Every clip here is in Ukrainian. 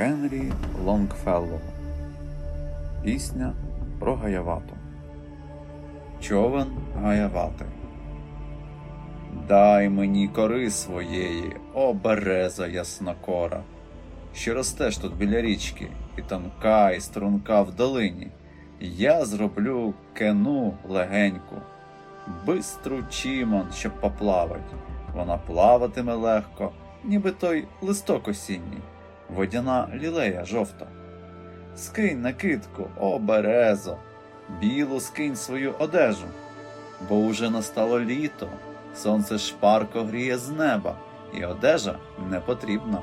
Генрі Лонгфеллоу Пісня про Гаявату. Човен Гаявати. Дай мені кори своєї, о береза яснокора, що ростеш тут біля річки, і тонка, і струнка в долині. Я зроблю каное легеньке, бистру чімон, щоб поплавать. Вона плаватиме легко, ніби той листок осінній водяна лілея жовта. Скинь накидку, о березо, білу скинь свою одежу, бо уже настало літо, сонце шпарко гріє з неба, і одежа не потрібна.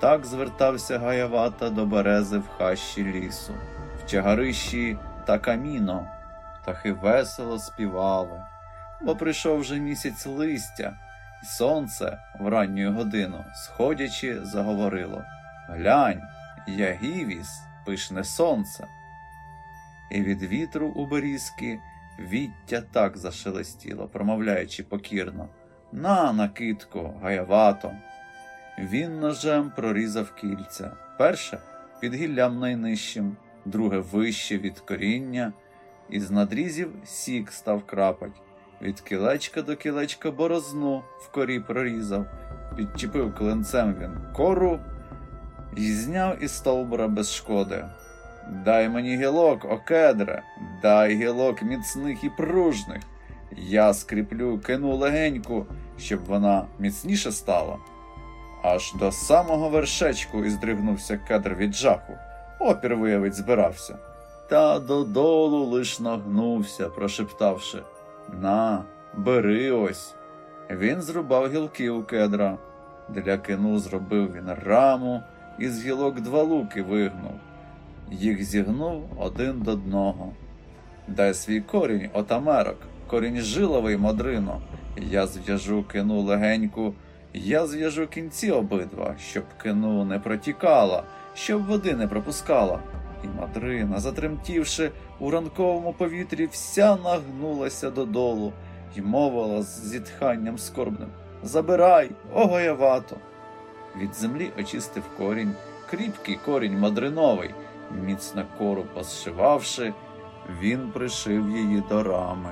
Так звертався Гаявата до берези в хащі лісу, в чагарищі та каміно, птахи весело співали, бо прийшов вже місяць листя, і сонце в ранню годину, сходячи, заговорило. Глянь, ягівіс, пишне сонце. І від вітру у берізки віття так зашелестіло, промовляючи покірно На, накидку, гаявато. Він ножем прорізав кільця. Перше під гіллям найнижчим, друге вище від коріння, і з надрізів сік став крапать. Від кілечка до кілечка борозну в корі прорізав, підчепив клинцем він кору і зняв із стовбура без шкоди. Дай мені гілок, о кедре, дай гілок міцних і пружних. Я скріплю кину легеньку, щоб вона міцніше стала. Аж до самого вершечку іздригнувся кедр від жаху. Опір виявить збирався. Та додолу лиш нагнувся, прошептавши На, бери ось. Він зрубав гілки у кедра. Для кину зробив він раму, із гілок два луки вигнув, їх зігнув один до одного. Дай свій корінь, отамерок, корінь жиловий модрино. Я зв'яжу кину легеньку, я зв'яжу кінці обидва, щоб кину не протікала, щоб води не пропускала. І мадрина, затремтівши у ранковому повітрі, вся нагнулася додолу й мовила з зітханням скорбним Забирай, огоявато від землі очистив корінь, кріпкий корінь мадриновий, міцно кору посшивавши, він пришив її до рами.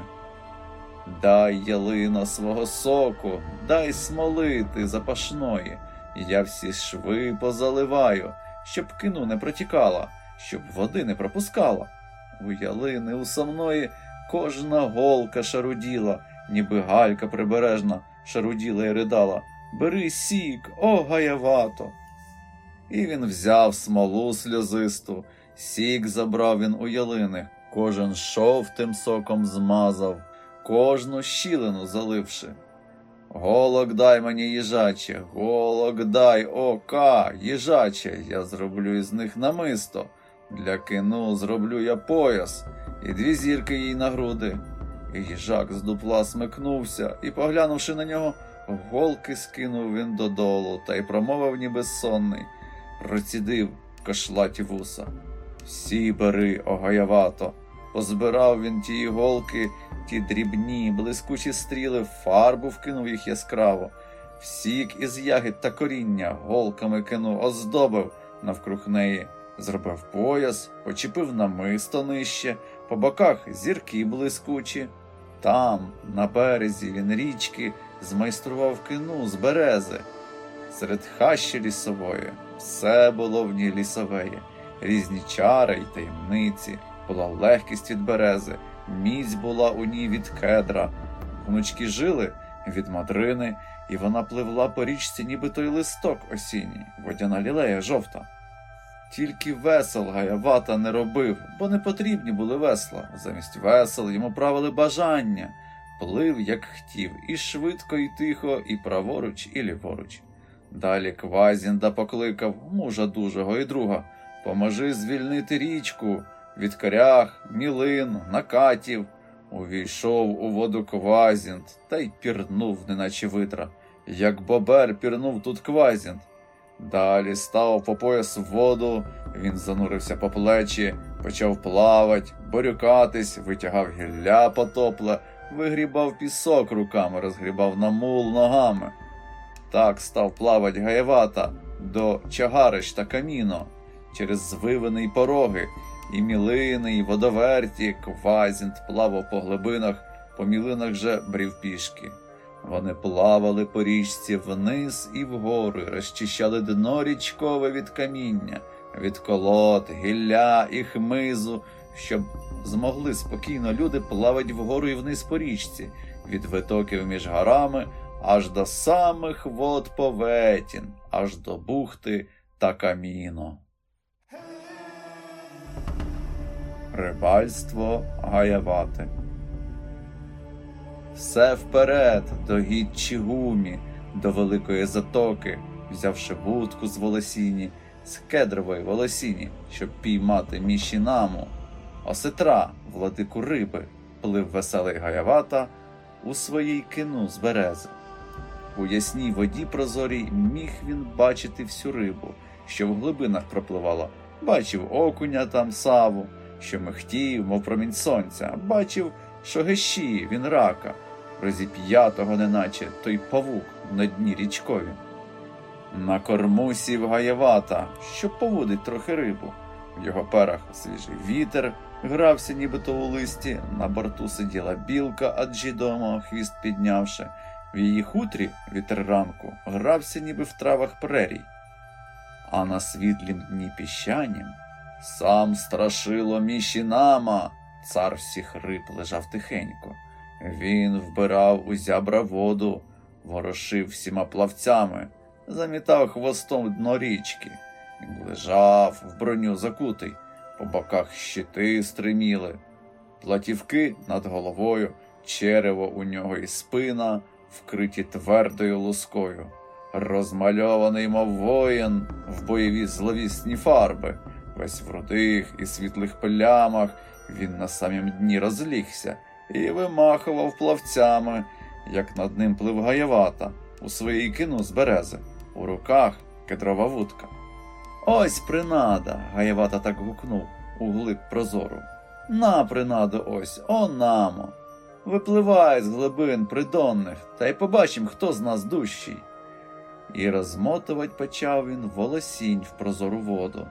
Дай ялина свого соку, дай смолити запашної, я всі шви позаливаю, щоб кину не протікала, щоб води не пропускала. У ялини у самної кожна голка шаруділа, ніби галька прибережна шаруділа і ридала. Бери сік, о гаявато. І він взяв смолу сльозисту, сік забрав він у ялини, кожен шов тим соком змазав, кожну щілину заливши. Голок дай мені їжаче, голок дай ока, їжаче, я зроблю із них намисто. Для кину зроблю я пояс, і дві зірки їй на груди. І їжак з дупла смикнувся і, поглянувши на нього, Голки скинув він додолу та й промовив ніби сонний, процідив кошлаті вуса. Всі бери, огаявато. Позбирав він ті голки, ті дрібні, блискучі стріли, фарбу вкинув їх яскраво, всік із ягід та коріння голками кинув, оздобив навкруг неї, зробив пояс, почепив намисто нижче, по боках зірки блискучі. Там, на березі він річки, змайстрував кину з берези. Серед хащі лісової все було в ній лісовеє, різні чари й таємниці, була легкість від берези, міць була у ній від кедра, внучки жили від мадрини, і вона пливла по річці, ніби той листок осінній, водяна лілея жовта. Тільки весел гаявата не робив, бо не потрібні були весла. Замість весел йому правили бажання плив, як хотів, і швидко, і тихо, і праворуч, і ліворуч. Далі Квазінда покликав мужа дужого і друга Поможи звільнити річку від корях, мілин, накатів. Увійшов у воду Квазінд та й пірнув, неначе витра. Як бобер пірнув тут Квазінд. Далі став по пояс в воду, він занурився по плечі, почав плавать, борюкатись, витягав гілля потопле, вигрібав пісок руками, розгрібав на мул ногами. Так став плавать гаєвата, до Чагариш та Каміно, через звивини й пороги, і мілини, і водоверті, Квазінт плавав по глибинах, по мілинах же брів пішки. Вони плавали по річці вниз і вгору, розчищали дно річкове від каміння, від колод, гілля і хмизу, щоб змогли спокійно люди плавати вгору і вниз по річці, від витоків між горами аж до самих вод Поветін, аж до бухти та каміно. Рибальство гаявати. Все вперед до гідчі гумі, до великої затоки, взявши вудку з волосіні, з кедрової волосіні, щоб піймати мішінаму. Осетра, владику риби, плив веселий гаявата у своїй кину з берези. У ясній воді прозорій міг він бачити всю рибу, що в глибинах пропливала. Бачив окуня там саву, що михтів, мов промінь сонця, бачив, що гещі він рака, розіп'ятого, неначе той павук на дні річкові. На корму сів гаєвата, щоб поводить трохи рибу. В його перах свіжий вітер грався, нібито у листі, на борту сиділа білка аджідомо, хвіст піднявши. В її хутрі вітер ранку грався, ніби в травах прерій. А на світлім дні піщанім сам страшило мішінама, цар всіх риб лежав тихенько. Він вбирав у зябра воду, ворошив всіма плавцями, замітав хвостом дно річки. Лежав в броню закутий, по боках щити стриміли, платівки над головою, черево у нього і спина, вкриті твердою лускою, розмальований, мов воїн, в бойові зловісні фарби, весь в рудих і світлих плямах, він на самім дні розлігся і вимахував плавцями, як над ним плив гаєвата, у своїй кину з берези, у руках кедрова вудка. Ось принада, гаєвата так гукнув у глиб прозору. На принаду ось, онамо. Випливай з глибин придонних, та й побачим, хто з нас дужчий. І розмотувати почав він волосінь в прозору воду.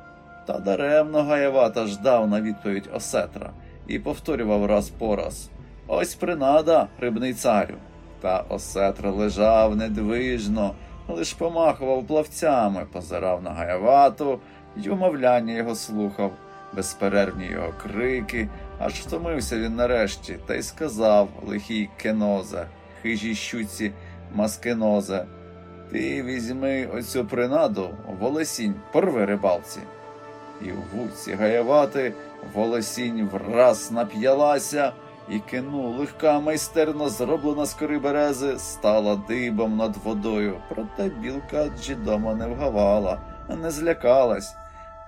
Та даремно гаєвата ждав на відповідь осетра і повторював раз по раз Ось принада, рибний царю. Та осетр лежав недвижно, лиш помахував плавцями, позирав на гаявату й умовляння його слухав, безперервні його крики, аж втомився він нарешті, та й сказав лихій кенозе, хижій щуці маскенозе. Ти візьми оцю принаду, волосінь, порви рибалці. І в вуці гаявати волосінь враз нап'ялася, і кину легка майстерно зроблена з кори берези, стала дибом над водою, проте білка джідома не вгавала, не злякалась.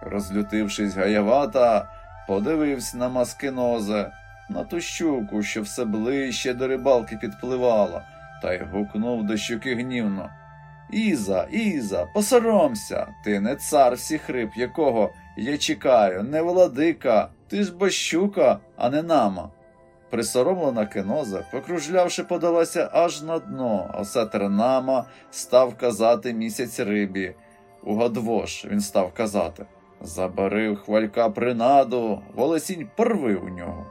Розлютившись гаявата, подивився на маскинозе, на ту щуку, що все ближче до рибалки підпливала, та й гукнув до щуки гнівно. Іза, Іза, посоромся, ти не цар всіх риб, якого я чекаю, не владика, ти ж бо щука, а не нама. Присоромлена кеноза, покружлявши, подалася аж на дно, а сетер нама став казати місяць рибі. Угодвош він став казати. Забери хвалька принаду, волосінь порви у нього.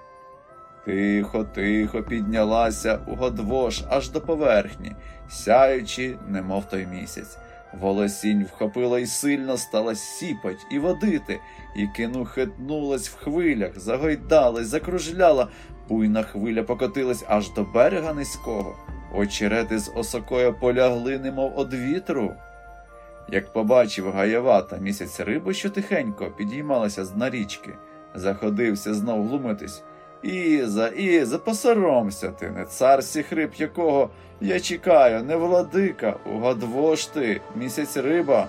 Тихо, тихо піднялася угодвош аж до поверхні, сяючи, немов той місяць. Волосінь вхопила й сильно стала сіпать і водити, і кину хитнулась в хвилях, загойдалась, закружляла, буйна хвиля покотилась аж до берега низького. Очерети з осокою полягли, немов од вітру. Як побачив гаявата місяць рибу, що тихенько підіймалася з дна річки, заходився знов глумитись. Іза, Іза, посоромся ти, не цар риб, якого я чекаю, не владика, угадвош ти, місяць риба.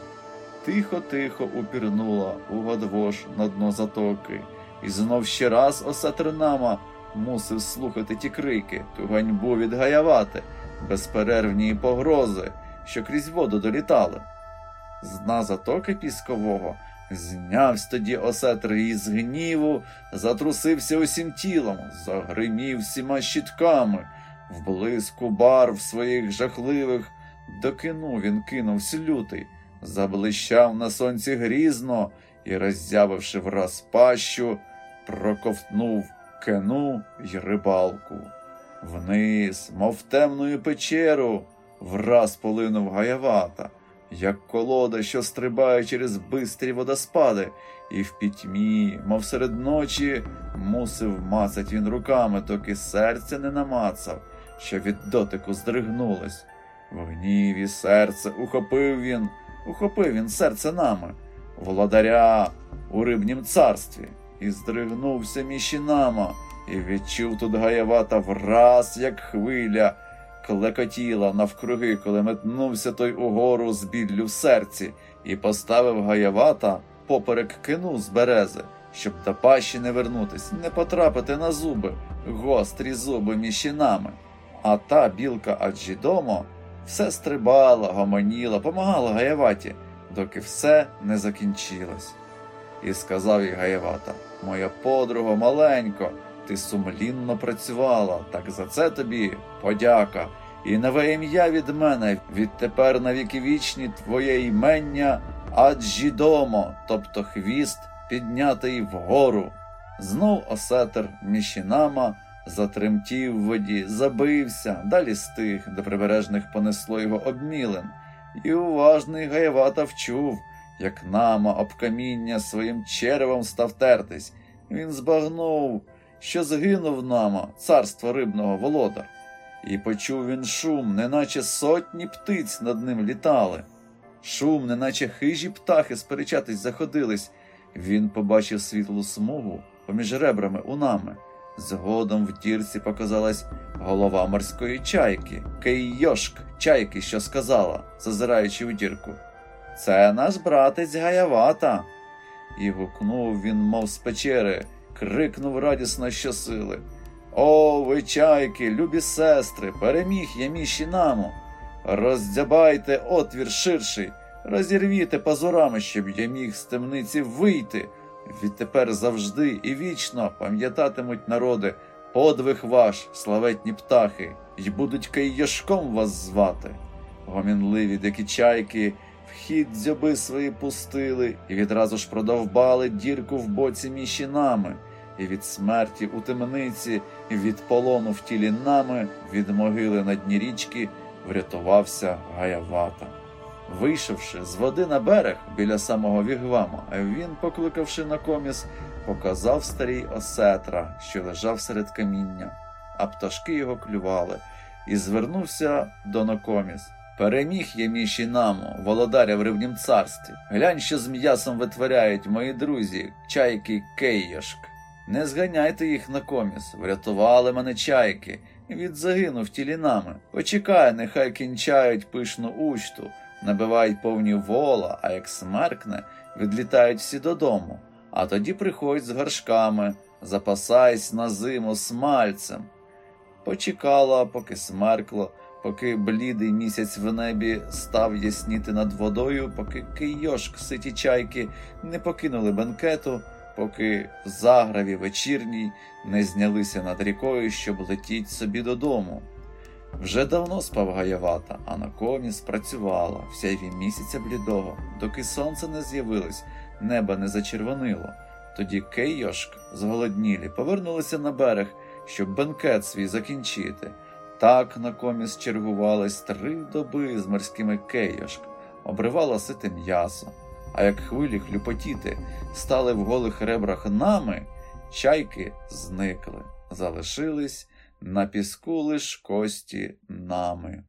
Тихо-тихо упірнула угадвош на дно затоки, і знов ще раз осатринама мусив слухати ті крики, ту ганьбу відгаявати, безперервні погрози, що крізь воду долітали. З дна затоки піскового знявсь тоді осетр із гніву, затрусився усім тілом, загримів всіма щитками, в блиску барв своїх жахливих, до кину він кинувся лютий, заблищав на сонці грізно і, роззявивши враз пащу, проковтнув кену й рибалку. Вниз, мов темною печеру, враз полинув гаявата, як колода, що стрибає через бистрі водоспади, і в пітьмі, мов серед ночі, мусив мацать він руками, доки серце не намацав, що від дотику здригнулось. В гніві серце ухопив він, ухопив він серце нами, володаря у рибнім царстві, і здригнувся міщинама, і відчув тут гаявата враз, як хвиля, клекотіла навкруги, коли метнувся той угору з біллю в серці, і поставив гаявата поперек кину з берези, щоб до пащі не вернутись, не потрапити на зуби, гострі зуби міщинами. А та білка Аджідомо все стрибала, гомоніла, помагала Гаяваті, доки все не закінчилось. І сказав їй Гаявата, моя подруга маленько, ти сумлінно працювала, так за це тобі подяка. І нове ім'я від мене відтепер на віки вічні твоє імення Аджідомо, тобто хвіст піднятий вгору. Знов осетер Мішінама затремтів в воді, забився, далі стих, до прибережних понесло його обмілен, і уважний Гаєвата вчув, як нама об каміння своїм черевом став тертись. Він збагнув, що згинув нама, царство рибного володар. І почув він шум, неначе сотні птиць над ним літали. Шум, неначе хижі птахи сперечатись заходились. Він побачив світлу смугу поміж ребрами у нами. Згодом в дірці показалась голова морської чайки, Кеййошк чайки, що сказала, зазираючи у дірку. Це наш братець Гаявата. І гукнув він, мов з печери, крикнув радісно щосили. О, ви чайки, любі сестри, переміг я міщинаму. Роздябайте отвір ширший, розірвіте пазурами, щоб я міг з темниці вийти. Відтепер завжди і вічно пам'ятатимуть народи подвиг ваш, славетні птахи, й будуть кайяшком вас звати. Гомінливі дикі чайки вхід дзьоби свої пустили, і відразу ж продовбали дірку в боці міщинами, і від смерті у темниці, і від полону в тілі нами, від могили на дні річки врятувався Гаявата. Вийшовши з води на берег біля самого вігвама, він, покликавши на коміс, показав старій осетра, що лежав серед каміння, а пташки його клювали, і звернувся до Нокоміс. Переміг я міші наму, володаря в рибнім царстві. Глянь, що з м'ясом витворяють мої друзі, чайки Кеййошк. Не зганяйте їх на коміс, врятували мене чайки, від загинув тілінами. Почекай, нехай кінчають пишну учту набивають повні вола, а як смеркне, відлітають всі додому, а тоді приходять з горшками, запасайсь на зиму смальцем. Почекала, поки смеркло, поки блідий місяць в небі став ясніти над водою, поки кийошк ситі чайки не покинули бенкету, поки в заграві вечірній не знялися над рікою, щоб летіть собі додому. Вже давно спав Гаявата, а на коні спрацювала в сяйві місяця блідого, доки сонце не з'явилось, небо не зачервонило. Тоді Кеййошк, зголоднілі, повернулися на берег, щоб бенкет свій закінчити. Так на коміс чергувались три доби з морськими кейошк, обривало сите м'ясо. А як хвилі хлюпотіти стали в голих ребрах нами, чайки зникли, залишились на піску лиш кості нами.